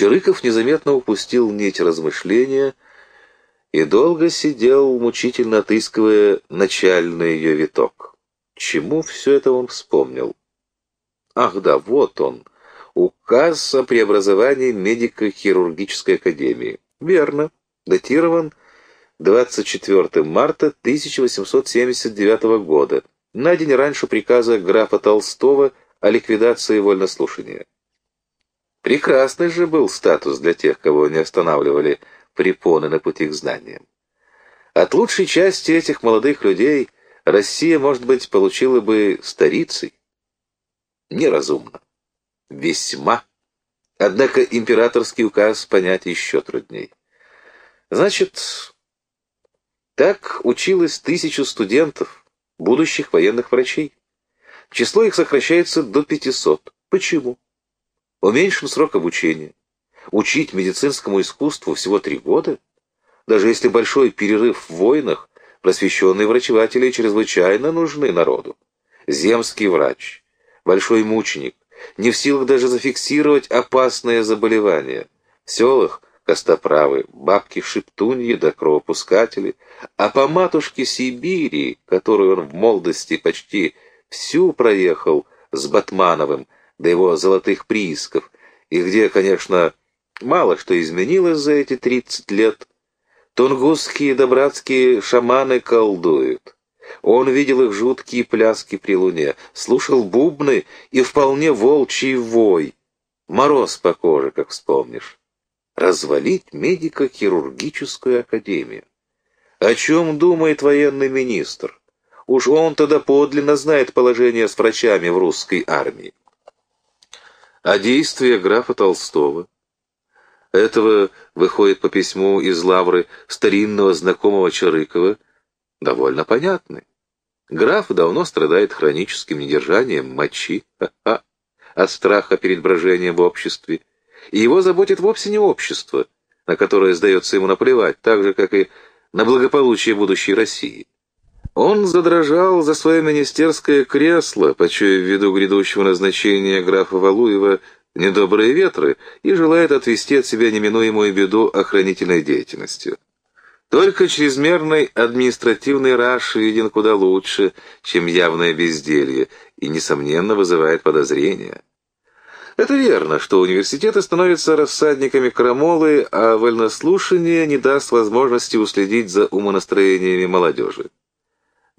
Чирыков незаметно упустил нить размышления и долго сидел, мучительно отыскивая начальный ее виток. Чему все это он вспомнил? Ах да, вот он, указ о преобразовании медико-хирургической академии. Верно, датирован 24 марта 1879 года, на день раньше приказа графа Толстого о ликвидации вольнослушания. Прекрасный же был статус для тех, кого не останавливали препоны на пути к знаниям. От лучшей части этих молодых людей Россия, может быть, получила бы старицей. Неразумно. Весьма. Однако императорский указ понять еще трудней. Значит, так училось тысячу студентов, будущих военных врачей. Число их сокращается до 500. Почему? Уменьшим срок обучения. Учить медицинскому искусству всего три года? Даже если большой перерыв в войнах, просвещенные врачеватели чрезвычайно нужны народу. Земский врач, большой мученик, не в силах даже зафиксировать опасное заболевание. В селах костоправы, бабки-шептуньи да кровопускатели, а по матушке Сибири, которую он в молодости почти всю проехал с Батмановым, до его золотых приисков, и где, конечно, мало что изменилось за эти тридцать лет, тунгусские да братские шаманы колдуют. Он видел их жуткие пляски при луне, слушал бубны и вполне волчий вой. Мороз по коже, как вспомнишь. Развалить медико-хирургическую академию. О чем думает военный министр? Уж он тогда подлинно знает положение с врачами в русской армии. А действия графа Толстого, этого выходит по письму из Лавры старинного знакомого Чарыкова, довольно понятны. Граф давно страдает хроническим недержанием мочи, ха-ха, от страха перед брожением в обществе, и его заботит вовсе не общество, на которое сдается ему наплевать, так же, как и на благополучие будущей России. Он задрожал за свое министерское кресло, почуяв виду грядущего назначения графа Валуева недобрые ветры и желает отвести от себя неминуемую беду охранительной деятельностью. Только чрезмерный административный раш виден куда лучше, чем явное безделье, и, несомненно, вызывает подозрения. Это верно, что университеты становятся рассадниками крамолы, а вольнослушание не даст возможности уследить за умонастроениями молодежи.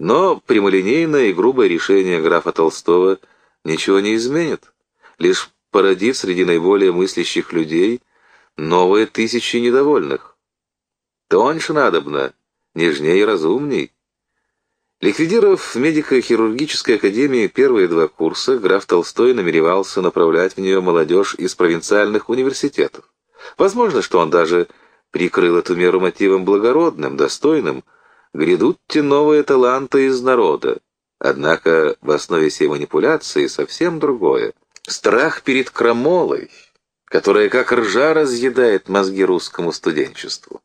Но прямолинейное и грубое решение графа Толстого ничего не изменит, лишь породит среди наиболее мыслящих людей новые тысячи недовольных. Тоньше надобно, нежнее и разумней. Ликвидировав в медико-хирургической академии первые два курса, граф Толстой намеревался направлять в нее молодежь из провинциальных университетов. Возможно, что он даже прикрыл эту меру мотивом благородным, достойным, грядут те новые таланты из народа. Однако в основе всей манипуляции совсем другое. Страх перед крамолой, которая как ржа разъедает мозги русскому студенчеству.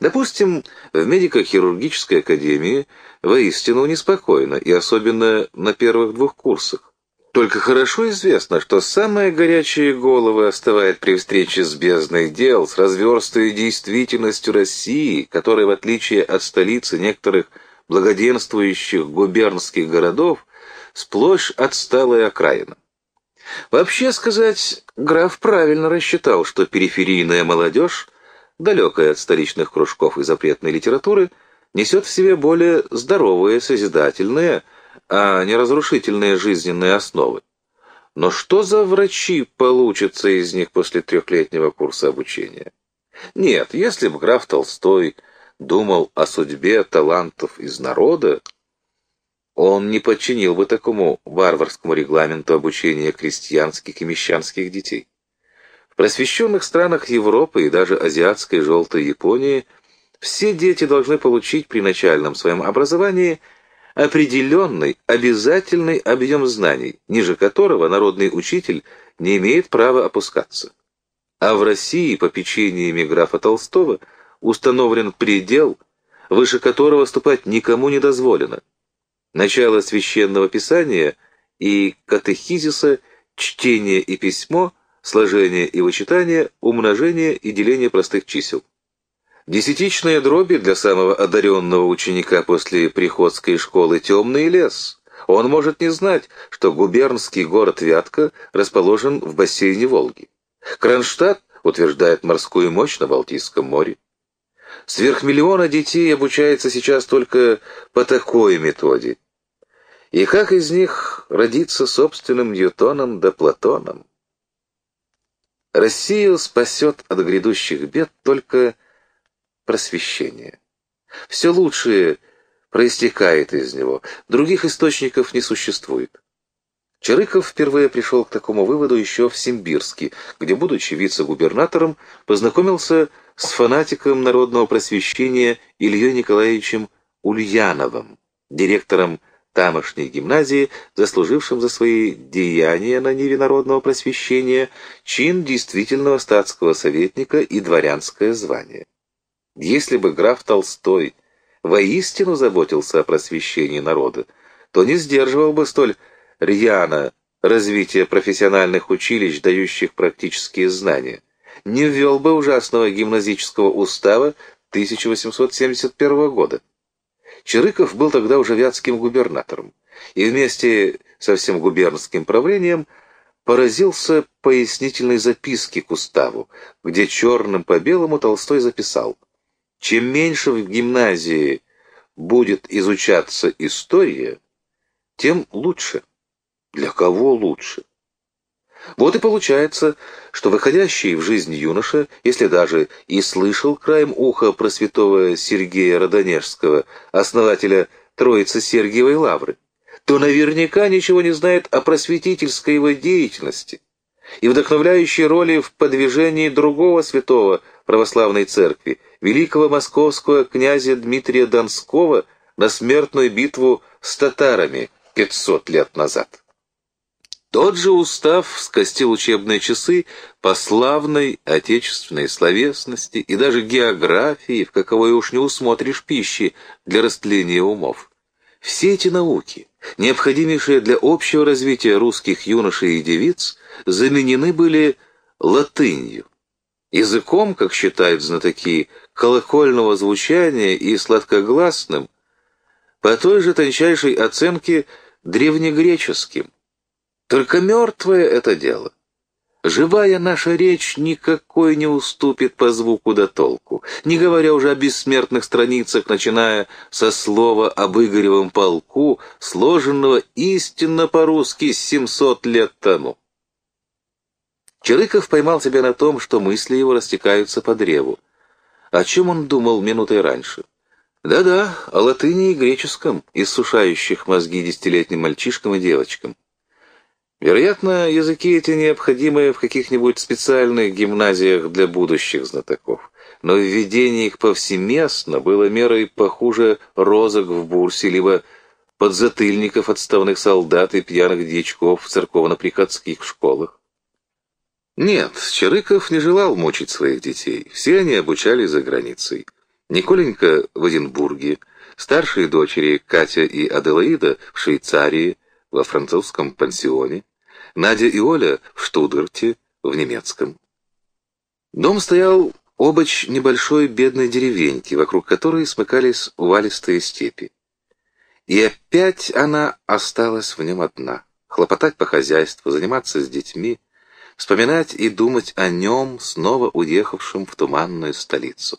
Допустим, в медико-хирургической академии воистину неспокойно, и особенно на первых двух курсах. Только хорошо известно, что самые горячие головы оставают при встрече с бездной дел, с разверстой действительностью России, которая, в отличие от столицы некоторых благоденствующих губернских городов, сплошь отсталая окраина. Вообще сказать, граф правильно рассчитал, что периферийная молодежь, далекая от столичных кружков и запретной литературы, несет в себе более здоровые, созидательные, а не разрушительные жизненные основы. Но что за врачи получатся из них после трехлетнего курса обучения? Нет, если бы граф Толстой думал о судьбе талантов из народа, он не подчинил бы такому варварскому регламенту обучения крестьянских и мещанских детей. В просвещенных странах Европы и даже азиатской желтой Японии все дети должны получить при начальном своем образовании – определенный, обязательный объем знаний, ниже которого народный учитель не имеет права опускаться. А в России по печеньями графа Толстого установлен предел, выше которого ступать никому не дозволено. Начало священного писания и катехизиса, чтение и письмо сложение и вычитание, умножение и деление простых чисел. Десятичные дроби для самого одаренного ученика после приходской школы темный лес. Он может не знать, что губернский город Вятка расположен в бассейне Волги. Кронштадт утверждает морскую мощь на Балтийском море. Сверхмиллиона детей обучается сейчас только по такой методе. И как из них родиться собственным Ньютоном да Платоном? Россию спасет от грядущих бед только просвещение. Все лучшее проистекает из него, других источников не существует. Чарыков впервые пришел к такому выводу еще в Симбирске, где, будучи вице-губернатором, познакомился с фанатиком народного просвещения Ильей Николаевичем Ульяновым, директором тамошней гимназии, заслужившим за свои деяния на ниве народного просвещения чин действительного статского советника и дворянское звание. Если бы граф Толстой воистину заботился о просвещении народа, то не сдерживал бы столь рьяно развитие профессиональных училищ, дающих практические знания, не ввел бы ужасного гимназического устава 1871 года. Чирыков был тогда уже вятским губернатором, и вместе со всем губернским правлением поразился пояснительной записке к уставу, где черным по белому Толстой записал «Чем меньше в гимназии будет изучаться история, тем лучше». Для кого лучше? Вот и получается, что выходящий в жизнь юноша, если даже и слышал краем уха про святого Сергея Родонежского, основателя Троицы Сергиевой Лавры, то наверняка ничего не знает о просветительской его деятельности и вдохновляющей роли в подвижении другого святого православной церкви, великого московского князя Дмитрия Донского на смертную битву с татарами 500 лет назад. Тот же устав скостил учебные часы по славной отечественной словесности и даже географии, в каковой уж не усмотришь пищи для растления умов. Все эти науки, необходимейшие для общего развития русских юношей и девиц, заменены были латынью. Языком, как считают знатоки, колокольного звучания и сладкогласным, по той же тончайшей оценке древнегреческим – только мертвое это дело. Живая наша речь никакой не уступит по звуку да толку, не говоря уже о бессмертных страницах, начиная со слова об Игоревом полку, сложенного истинно по-русски 700 лет тому. Чарыков поймал себя на том, что мысли его растекаются по древу. О чем он думал минутой раньше? Да-да, о латыни и греческом, иссушающих мозги десятилетним мальчишкам и девочкам. Вероятно, языки эти необходимы в каких-нибудь специальных гимназиях для будущих знатоков, но введение их повсеместно было мерой похуже розок в бурсе, либо подзатыльников отставных солдат и пьяных дьячков в церковно-приходских школах. Нет, Чарыков не желал мучить своих детей. Все они обучались за границей. Николенька в Эдинбурге, старшие дочери Катя и Аделаида в Швейцарии, во французском пансионе, Надя и Оля в Штутгарте, в немецком. Дом стоял обочь небольшой бедной деревеньки, вокруг которой смыкались увалистые степи. И опять она осталась в нем одна. Хлопотать по хозяйству, заниматься с детьми, вспоминать и думать о нем, снова уехавшем в туманную столицу.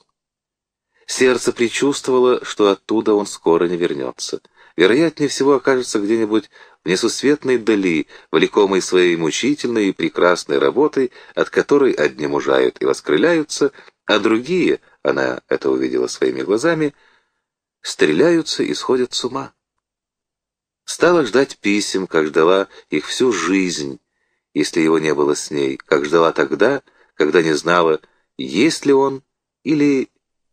Сердце предчувствовало, что оттуда он скоро не вернется. Вероятнее всего окажется где-нибудь в несусветной дали, влекомой своей мучительной и прекрасной работой, от которой одни мужают и воскрыляются, а другие, она это увидела своими глазами, стреляются и сходят с ума. Стала ждать писем, как ждала их всю жизнь, если его не было с ней, как ждала тогда, когда не знала, есть ли он или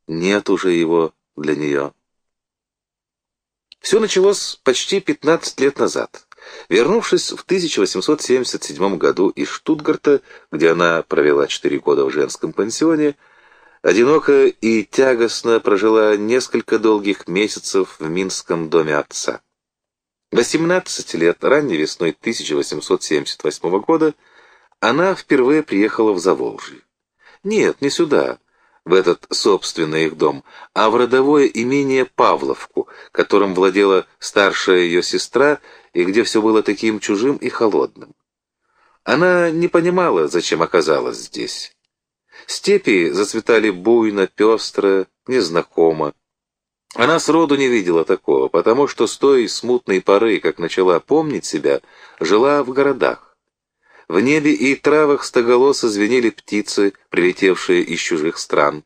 нет уже его для нее. Все началось почти 15 лет назад. Вернувшись в 1877 году из Штутгарта, где она провела 4 года в женском пансионе, одиноко и тягостно прожила несколько долгих месяцев в Минском доме отца. 18 лет ранней весной 1878 года она впервые приехала в Заволжье. Нет, не сюда, в этот собственный их дом, а в родовое имение Павловку, которым владела старшая ее сестра и где все было таким чужим и холодным. Она не понимала, зачем оказалась здесь. Степи зацветали буйно, пестро, незнакомо. Она сроду не видела такого, потому что с той смутной поры, как начала помнить себя, жила в городах. В небе и травах стоголосо звенели птицы, прилетевшие из чужих стран.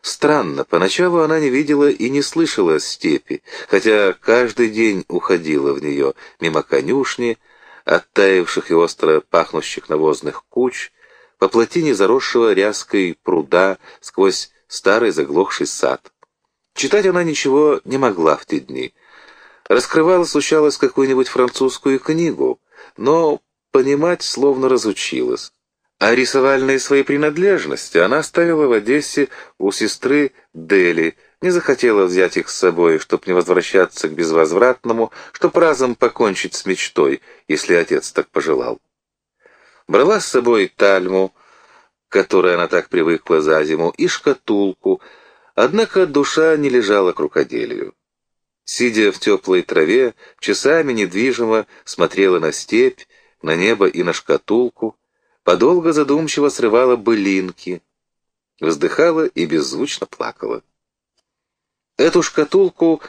Странно, поначалу она не видела и не слышала степи, хотя каждый день уходила в нее мимо конюшни, оттаивших и остро пахнущих навозных куч, по плотине заросшего ряской пруда сквозь старый заглохший сад. Читать она ничего не могла в те дни. Раскрывала, случалось, какую-нибудь французскую книгу, но понимать словно разучилась. А рисовальные свои принадлежности она оставила в Одессе у сестры Дели, не захотела взять их с собой, чтобы не возвращаться к безвозвратному, чтоб разом покончить с мечтой, если отец так пожелал. Брала с собой тальму, которой она так привыкла за зиму, и шкатулку, Однако душа не лежала к рукоделию. Сидя в теплой траве, часами недвижимо смотрела на степь, на небо и на шкатулку, подолго задумчиво срывала былинки, вздыхала и беззвучно плакала. Эту шкатулку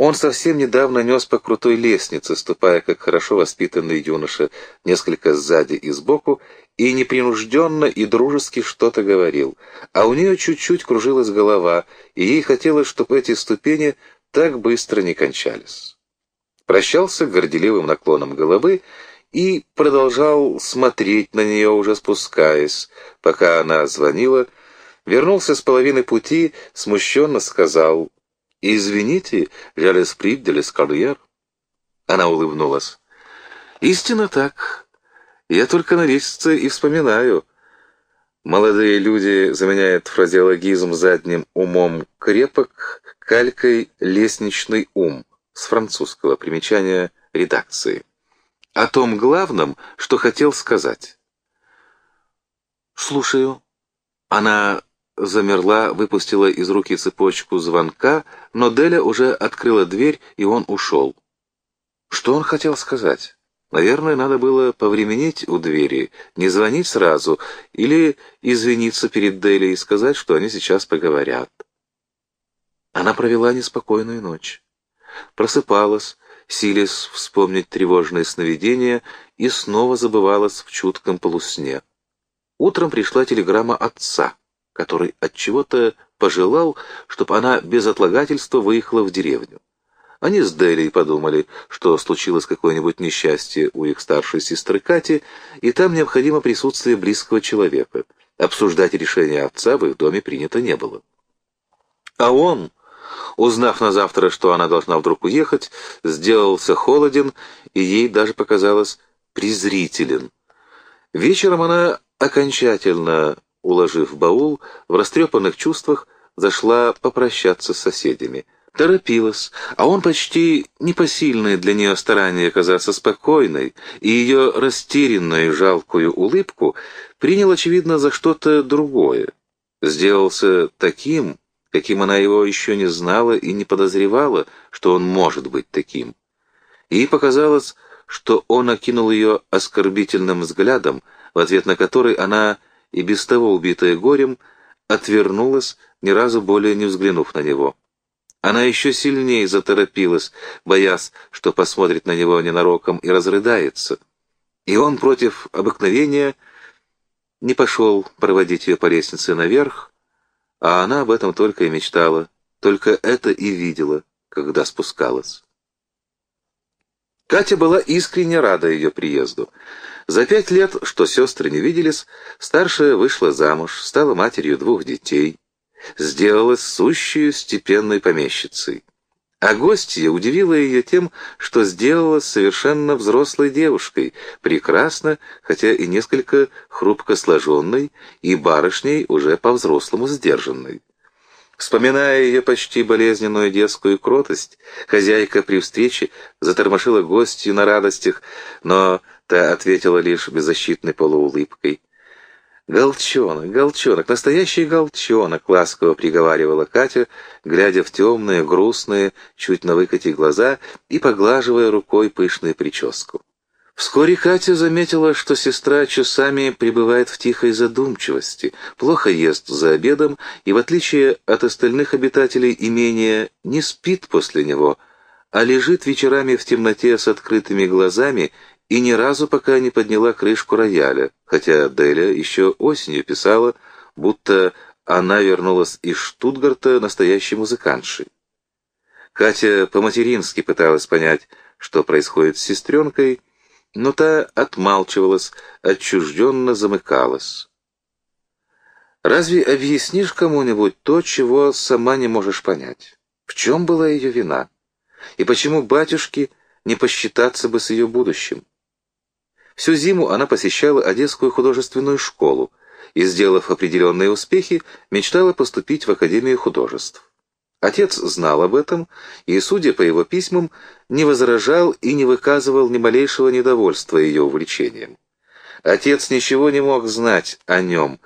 он совсем недавно нес по крутой лестнице, ступая, как хорошо воспитанный юноша, несколько сзади и сбоку, и непринужденно и дружески что-то говорил, а у нее чуть-чуть кружилась голова, и ей хотелось, чтобы эти ступени так быстро не кончались. Прощался горделивым наклоном головы и продолжал смотреть на нее, уже спускаясь, пока она звонила, вернулся с половины пути, смущенно сказал «Извините, я лесприт де лескарьер». Она улыбнулась. «Истинно так. Я только на лестнице и вспоминаю. Молодые люди заменяют фразеологизм задним умом крепок калькой лестничный ум с французского примечания редакции. О том главном, что хотел сказать. «Слушаю». Она замерла, выпустила из руки цепочку звонка, но Деля уже открыла дверь, и он ушел. Что он хотел сказать? Наверное, надо было повременить у двери, не звонить сразу, или извиниться перед Дели и сказать, что они сейчас поговорят. Она провела неспокойную ночь. Просыпалась, силясь вспомнить тревожные сновидения, и снова забывалась в чутком полусне. Утром пришла телеграмма отца, который от чего-то пожелал, чтобы она без отлагательства выехала в деревню. Они с Делей подумали, что случилось какое-нибудь несчастье у их старшей сестры Кати, и там необходимо присутствие близкого человека. Обсуждать решение отца в их доме принято не было. А он, узнав на завтра, что она должна вдруг уехать, сделался холоден, и ей даже показалось презрителен. Вечером она, окончательно уложив баул, в растрепанных чувствах зашла попрощаться с соседями — торопилась, а он почти непосильное для нее старание казаться спокойной и ее растерянную жалкую улыбку принял, очевидно, за что-то другое. Сделался таким, каким она его еще не знала и не подозревала, что он может быть таким. Ей показалось, что он окинул ее оскорбительным взглядом, в ответ на который она, и без того убитая горем, отвернулась, ни разу более не взглянув на него. Она еще сильнее заторопилась, боясь, что посмотрит на него ненароком и разрыдается. И он против обыкновения не пошел проводить ее по лестнице наверх, а она об этом только и мечтала, только это и видела, когда спускалась. Катя была искренне рада ее приезду. За пять лет, что сестры не виделись, старшая вышла замуж, стала матерью двух детей сделалась сущей степенной помещицей. А гостья удивила ее тем, что сделалась совершенно взрослой девушкой, прекрасно, хотя и несколько хрупко сложенной, и барышней уже по-взрослому сдержанной. Вспоминая ее почти болезненную детскую кротость, хозяйка при встрече затормошила гостью на радостях, но Та ответила лишь беззащитной полуулыбкой. «Голчонок, голчонок, настоящий голчонок!» — ласково приговаривала Катя, глядя в темные, грустные, чуть на выкате глаза и поглаживая рукой пышную прическу. Вскоре Катя заметила, что сестра часами пребывает в тихой задумчивости, плохо ест за обедом и, в отличие от остальных обитателей имения, не спит после него, а лежит вечерами в темноте с открытыми глазами и ни разу пока не подняла крышку рояля, хотя Деля еще осенью писала, будто она вернулась из Штутгарта настоящей музыкантшей. Катя по-матерински пыталась понять, что происходит с сестренкой, но та отмалчивалась, отчужденно замыкалась. Разве объяснишь кому-нибудь то, чего сама не можешь понять? В чем была ее вина? И почему батюшке не посчитаться бы с ее будущим? Всю зиму она посещала Одесскую художественную школу и, сделав определенные успехи, мечтала поступить в Академию художеств. Отец знал об этом и, судя по его письмам, не возражал и не выказывал ни малейшего недовольства ее увлечением. Отец ничего не мог знать о нем,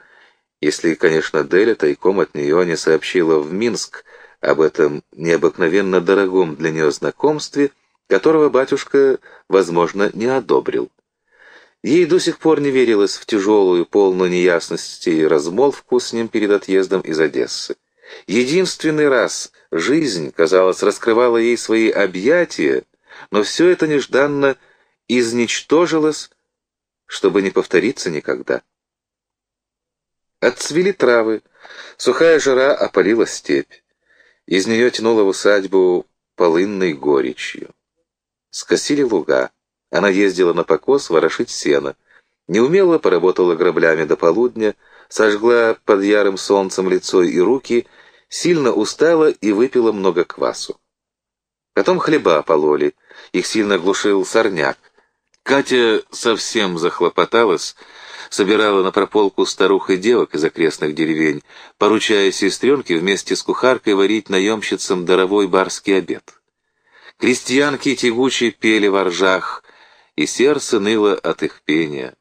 если, конечно, Деля тайком от нее не сообщила в Минск об этом необыкновенно дорогом для нее знакомстве, которого батюшка, возможно, не одобрил. Ей до сих пор не верилось в тяжелую, полную неясности размолвку с ним перед отъездом из Одессы. Единственный раз жизнь, казалось, раскрывала ей свои объятия, но все это нежданно изничтожилось, чтобы не повториться никогда. Отцвели травы, сухая жара опалила степь. Из нее тянуло в усадьбу полынной горечью. Скосили луга. Она ездила на покос ворошить сено. Неумело поработала граблями до полудня, сожгла под ярым солнцем лицо и руки, сильно устала и выпила много квасу. Потом хлеба пололи, их сильно глушил сорняк. Катя совсем захлопоталась, собирала на прополку старух и девок из окрестных деревень, поручая сестренке вместе с кухаркой варить наемщицам даровой барский обед. Крестьянки тягуче пели во ржах, и сердце ныло от их пения.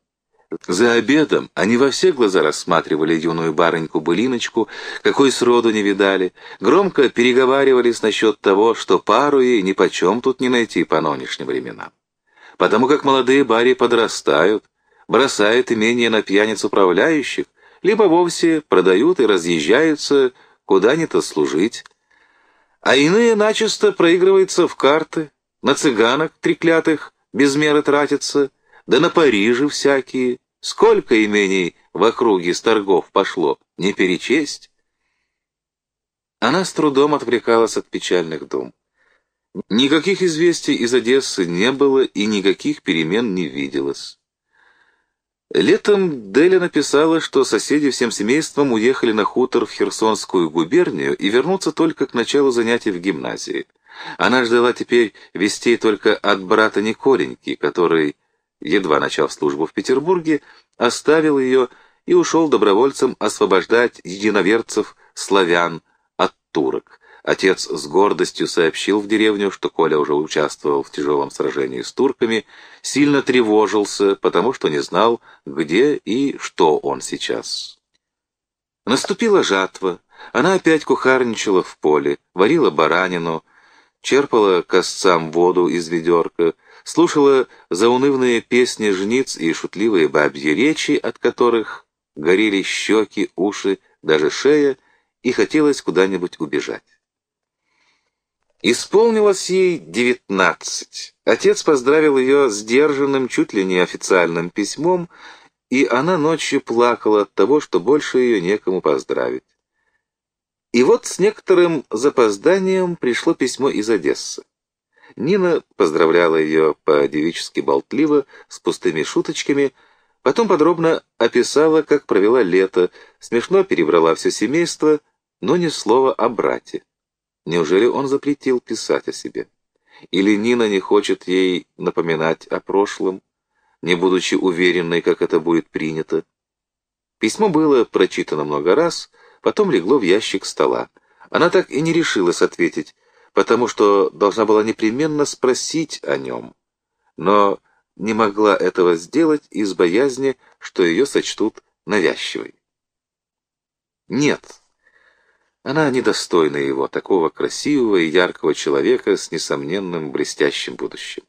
За обедом они во все глаза рассматривали юную барыньку-былиночку, какой сроду не видали, громко переговаривались насчет того, что пару ей нипочем тут не найти по нынешним временам. Потому как молодые бари подрастают, бросают имение на пьяниц управляющих, либо вовсе продают и разъезжаются куда-нибудь служить. А иные начисто проигрываются в карты, на цыганок треклятых без меры тратятся, да на Париже всякие, Сколько имений в округе с торгов пошло, не перечесть? Она с трудом отвлекалась от печальных дум. Никаких известий из Одессы не было и никаких перемен не виделось. Летом Деля написала, что соседи всем семейством уехали на хутор в Херсонскую губернию и вернутся только к началу занятий в гимназии. Она ждала теперь вестей только от брата Николеньки, который едва начав службу в Петербурге, оставил ее и ушел добровольцем освобождать единоверцев славян от турок. Отец с гордостью сообщил в деревню, что Коля уже участвовал в тяжелом сражении с турками, сильно тревожился, потому что не знал, где и что он сейчас. Наступила жатва. Она опять кухарничала в поле, варила баранину, черпала косцам воду из ведерка, слушала заунывные песни жниц и шутливые бабьи речи, от которых горели щеки, уши, даже шея, и хотелось куда-нибудь убежать. Исполнилось ей девятнадцать. Отец поздравил ее сдержанным, чуть ли не официальным письмом, и она ночью плакала от того, что больше ее некому поздравить. И вот с некоторым запозданием пришло письмо из Одессы. Нина поздравляла ее по-девически болтливо, с пустыми шуточками, потом подробно описала, как провела лето, смешно перебрала все семейство, но ни слова о брате. Неужели он запретил писать о себе? Или Нина не хочет ей напоминать о прошлом, не будучи уверенной, как это будет принято? Письмо было прочитано много раз, потом легло в ящик стола. Она так и не решилась ответить, потому что должна была непременно спросить о нем. Но не могла этого сделать из боязни, что ее сочтут навязчивой. Нет, она недостойна его, такого красивого и яркого человека с несомненным блестящим будущим.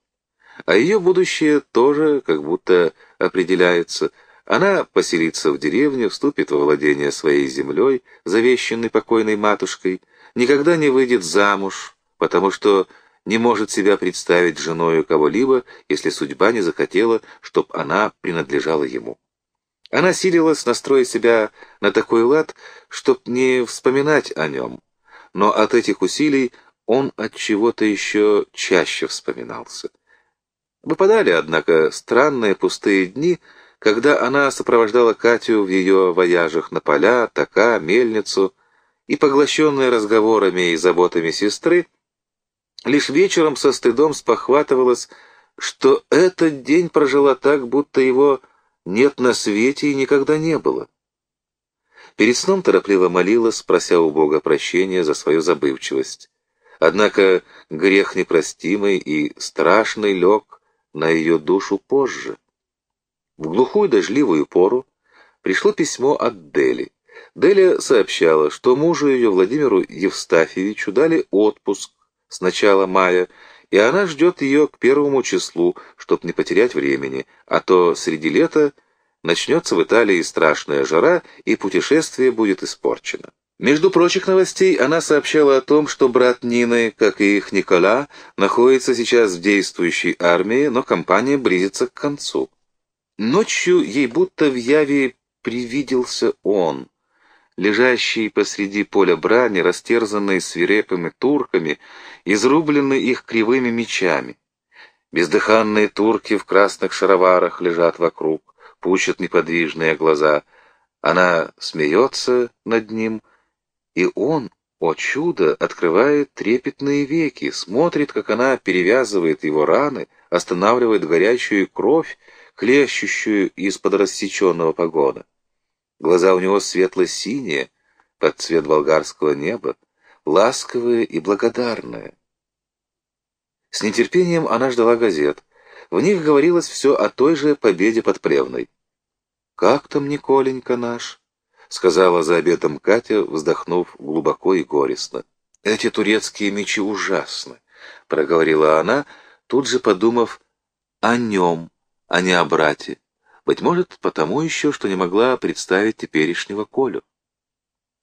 А ее будущее тоже как будто определяется. Она поселится в деревне, вступит во владение своей землей, завещанной покойной матушкой, никогда не выйдет замуж, потому что не может себя представить женою кого-либо, если судьба не захотела, чтоб она принадлежала ему. Она силилась настроить себя на такой лад, чтоб не вспоминать о нем, но от этих усилий он от чего-то еще чаще вспоминался. Выпадали, однако, странные пустые дни, когда она сопровождала Катю в ее вояжах на поля, така, мельницу, и, поглощенная разговорами и заботами сестры, лишь вечером со стыдом спохватывалась, что этот день прожила так, будто его нет на свете и никогда не было. Перед сном торопливо молилась, прося у Бога прощения за свою забывчивость. Однако грех непростимый и страшный лег на ее душу позже. В глухую дождливую пору пришло письмо от Дели. Деля сообщала, что мужу ее Владимиру Евстафьевичу дали отпуск с начала мая, и она ждет ее к первому числу, чтоб не потерять времени, а то среди лета начнется в Италии страшная жара, и путешествие будет испорчено. Между прочих новостей она сообщала о том, что брат Нины, как и их Никола, находится сейчас в действующей армии, но кампания близится к концу. Ночью ей будто в яве привиделся он, лежащий посреди поля брани, растерзанный свирепыми турками, изрубленный их кривыми мечами. Бездыханные турки в красных шароварах лежат вокруг, пучат неподвижные глаза. Она смеется над ним — и он, о чудо, открывает трепетные веки, смотрит, как она перевязывает его раны, останавливает горячую кровь, хлещущую из-под рассеченного погона. Глаза у него светло-синие, под цвет болгарского неба, ласковые и благодарные. С нетерпением она ждала газет. В них говорилось все о той же победе под Плевной. «Как там Николенька наш?» сказала за обедом Катя, вздохнув глубоко и горестно. «Эти турецкие мечи ужасны», — проговорила она, тут же подумав о нем, а не о брате. Быть может, потому еще, что не могла представить теперешнего Колю.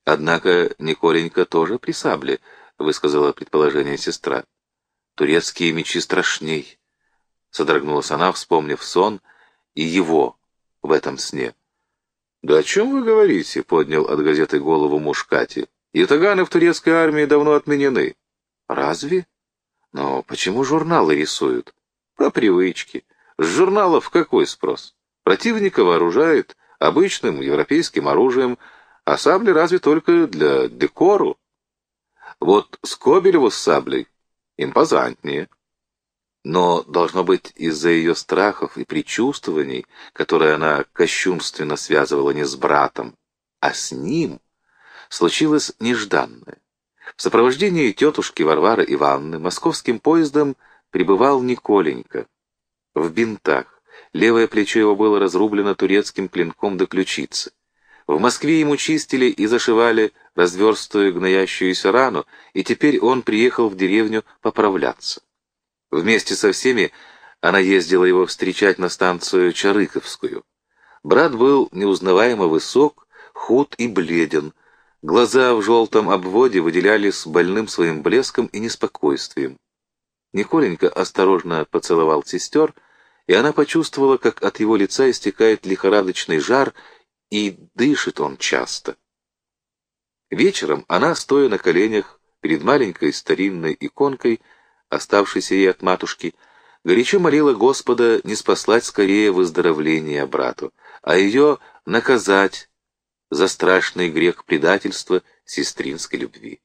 Однако Николенька тоже при сабле, — высказала предположение сестра. Турецкие мечи страшней, — содрогнулась она, вспомнив сон и его в этом сне. «Да о чем вы говорите?» — поднял от газеты голову муж Кати. «Ятаганы в турецкой армии давно отменены». «Разве? Но почему журналы рисуют?» «По привычке. С журналов какой спрос? Противника вооружают обычным европейским оружием, а сабли разве только для декору. Вот Скобелеву с саблей импозантнее». Но, должно быть, из-за ее страхов и предчувствований, которые она кощунственно связывала не с братом, а с ним, случилось нежданное. В сопровождении тетушки Варвары Ивановны московским поездом прибывал Николенька. В бинтах. Левое плечо его было разрублено турецким клинком до ключицы. В Москве ему чистили и зашивали разверстую гноящуюся рану, и теперь он приехал в деревню поправляться. Вместе со всеми она ездила его встречать на станцию Чарыковскую. Брат был неузнаваемо высок, худ и бледен. Глаза в желтом обводе выделялись больным своим блеском и неспокойствием. Николенька осторожно поцеловал сестер, и она почувствовала, как от его лица истекает лихорадочный жар, и дышит он часто. Вечером она, стоя на коленях перед маленькой старинной иконкой, оставшейся ей от матушки, горячо молила Господа не спаслать скорее выздоровление брату, а ее наказать за страшный грех предательства сестринской любви.